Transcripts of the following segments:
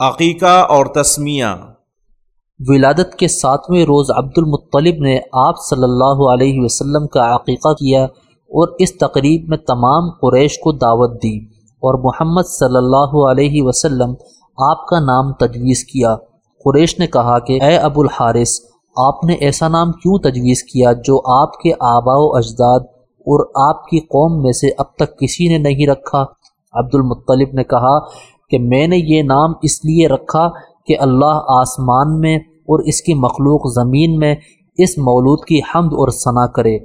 عقیقہ اور تسمیہ۔ ولادت کے ساتویں روز عبد المطلب نے آپ صلی اللہ علیہ وسلم کا عقیقہ کیا اور اس تقریب میں تمام قریش کو دعوت دی اور محمد صلی اللہ علیہ وسلم آپ کا نام تجویز کیا۔ قریش نے کہا کہ، اے ابو الحارث، آپ نے ایسا نام کیوں تجویز کیا جو آپ کے آبا و اجداد اور آپ کی قوم میں سے اب تک کسی نے نہیں رکھا؟ عبد المطلب نے کہا کہ میں نے یہ نام اس لیے رکھا کہ اللہ آسمان میں اور اس کی مخلوق زمین میں اس مولود کی حمد اور ثنا کرے۔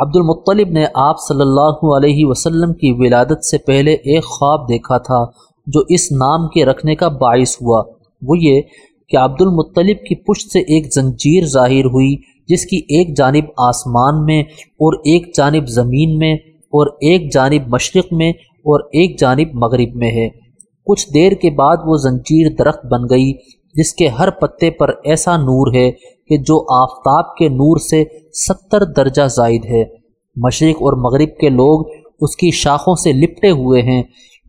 عبد المطلب نے آپ صلی اللہ علیہ وسلم کی ولادت سے پہلے ایک خواب دیکھا تھا جو اس نام کے رکھنے کا باعث ہوا۔ وہ یہ کہ عبد المطلب کی پشت سے ایک زنجیر ظاہر ہوئی جس کی ایک جانب آسمان میں اور ایک جانب زمین میں اور ایک جانب مشرق میں اور ایک جانب مغرب میں ہے۔ کچھ دیر کے بعد وہ زنجیر درخت بن گئی، جس کے ہر پتے پر ایسا نور ہے کہ جو آفتاب کے نور سے ستر درجہ زائد ہے۔ مشرق اور مغرب کے لوگ اس کی شاخوں سے لپٹے ہوئے ہیں۔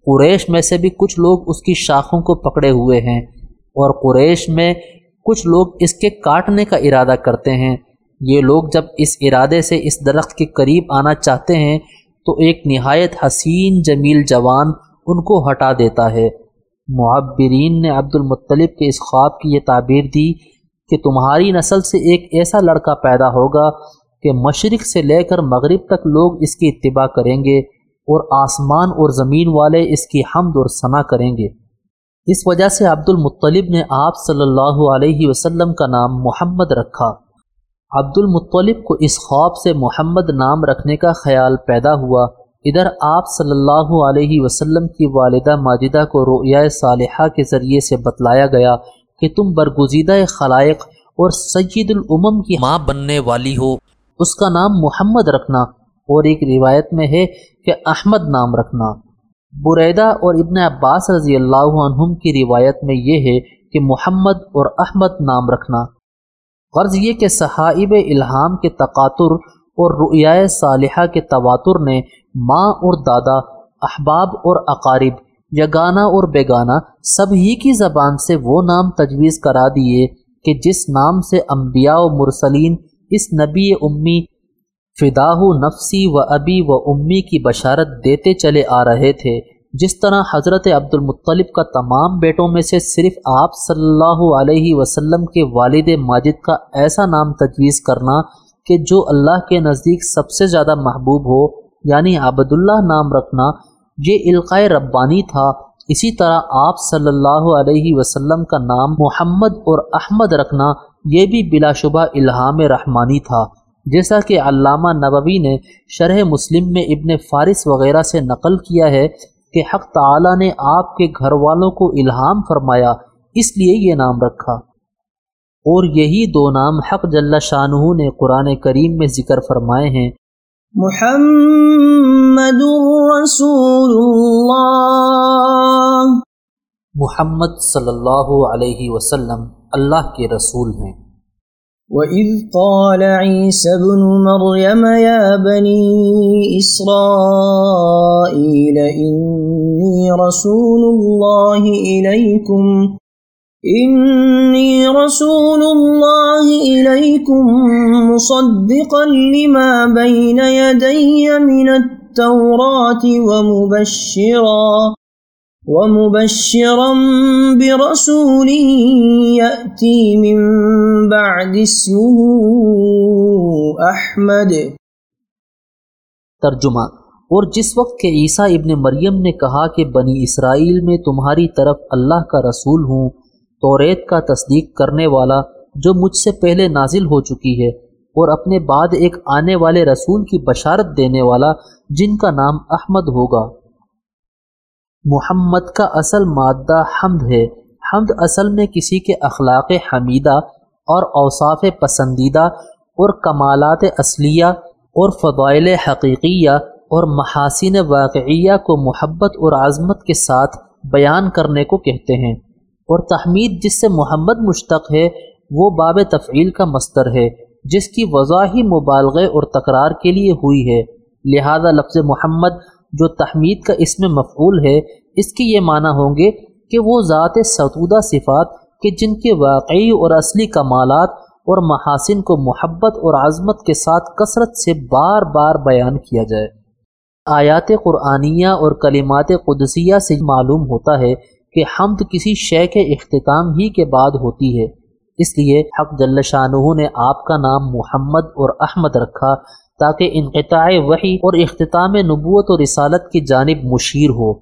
قریش میں سے بھی کچھ لوگ اس کی شاخوں کو پکڑے ہوئے ہیں۔ اور قریش میں کچھ لوگ اس کے کاٹنے کا ارادہ کرتے ہیں۔ یہ لوگ جب اس ارادے سے اس درخت کے قریب آنا چاہتے ہیں، تو ایک نہایت حسین جمیل جوان ان کو ہٹا دیتا ہے۔ معبرین نے عبد المطلب کے اس خواب کی یہ تعبیر دی کہ تمہاری نسل سے ایک ایسا لڑکا پیدا ہوگا کہ مشرق سے لے کر مغرب تک لوگ اس کی اتباع کریں گے اور آسمان اور زمین والے اس کی حمد اور ثنا کریں گے۔ اس وجہ سے عبد المطلب نے آپ صلی اللہ علیہ وسلم کا نام محمد رکھا۔ عبد المطلب کو اس خواب سے محمد نام رکھنے کا خیال پیدا ہوا۔ ادھر آپ صلی اللہ علیہ وسلم کی والدہ ماجدہ کو رؤیا صالحہ کے ذریعے سے بتلایا گیا کہ تم برگزیدہ خلائق اور سید الامم کی ماں بننے والی ہو۔ اس کا نام محمد رکھنا اور ایک روایت میں ہے کہ احمد نام رکھنا۔ بریدہ اور ابن عباس رضی اللہ عنہم کی روایت میں یہ ہے کہ محمد اور احمد نام رکھنا۔ غرض یہ کہ صحائب الہام کے تقاتر اور رؤیائے صالحہ کے تواتر نے ماں اور دادا، احباب اور اقارب یگانہ اور بیگانہ سب ہی کی زبان سے وہ نام تجویز کرا دیے کہ جس نام سے انبیاء و مرسلین اس نبی امی فداح نفسی و ابی و امی کی بشارت دیتے چلے آ رہے تھے، جس طرح حضرت عبد المطلب کا تمام بیٹوں میں سے صرف آپ صلی اللہ علیہ وسلم کے والد ماجد کا ایسا نام تجویز کرنا کہ جو اللہ کے نزدیک سب سے زیادہ محبوب ہو یعنی عبداللہ نام رکھنا یہ القائے ربانی تھا۔ اسی طرح آپ صلی اللہ علیہ وسلم کا نام محمد اور احمد رکھنا یہ بھی بلا شبہ الہام رحمانی تھا۔ جیسا کہ علامہ نبوی نے شرح مسلم میں ابن فارس وغیرہ سے نقل کیا ہے کہ حق تعالی نے آپ کے گھر والوں کو الہام فرمایا، اس لیے یہ نام رکھا۔ اور یہی دو نام حق جل شاہ نے قرآن کریم میں ذکر فرمائے ہیں۔ محمد رسول اللہ محمد صلی اللہ علیہ وسلم اللہ کے رسول ہیں۔ وَإِذْ قَالَ عِيسَى بْنُ مَرْيَمَ يَا بَنِي إِسْرَائِيلَ إِنِّي رَسُولُ اللَّهِ إِلَيْكُمْ انی رسول اللہ الیکم مصدقا لما بین یدی من التوراة ومبشرا ومبشرا برسول یأتی من بعد اسمه احمد ترجمہ، اور جس وقت کہ عیسیٰ ابن مریم نے کہا کہ بنی اسرائیل میں تمہاری طرف اللہ کا رسول ہوں توریت کا تصدیق کرنے والا جو مجھ سے پہلے نازل ہو چکی ہے اور اپنے بعد ایک آنے والے رسول کی بشارت دینے والا جن کا نام احمد ہوگا۔ محمد کا اصل مادہ حمد ہے۔ حمد اصل میں کسی کے اخلاق حمیدہ اور اوصاف پسندیدہ اور کمالات اصلیہ اور فضائل حقیقیہ اور محاسن واقعیہ کو محبت اور عظمت کے ساتھ بیان کرنے کو کہتے ہیں۔ اور تحمید جس سے محمد مشتق ہے، وہ باب تفعیل کا مستر ہے، جس کی وضاحی مبالغے اور تکرار کے لیے ہوئی ہے۔ لہذا لفظ محمد جو تحمید کا اسم مفعول ہے، اس کے یہ معنی ہوں گے کہ وہ ذات ستودہ صفات کہ جن کے واقعی اور اصلی کمالات اور محاسن کو محبت اور عظمت کے ساتھ کثرت سے بار بار بیان کیا جائے۔ آیات قرآنیہ اور کلمات قدسیہ سے معلوم ہوتا ہے کہ حمد کسی شے کے اختتام ہی کے بعد ہوتی ہے۔ اس لیے حق جل شاہ نے آپ کا نام محمد اور احمد رکھا تاکہ انقطاع وحی اور اختتام نبوت و رسالت کی جانب مشیر ہو۔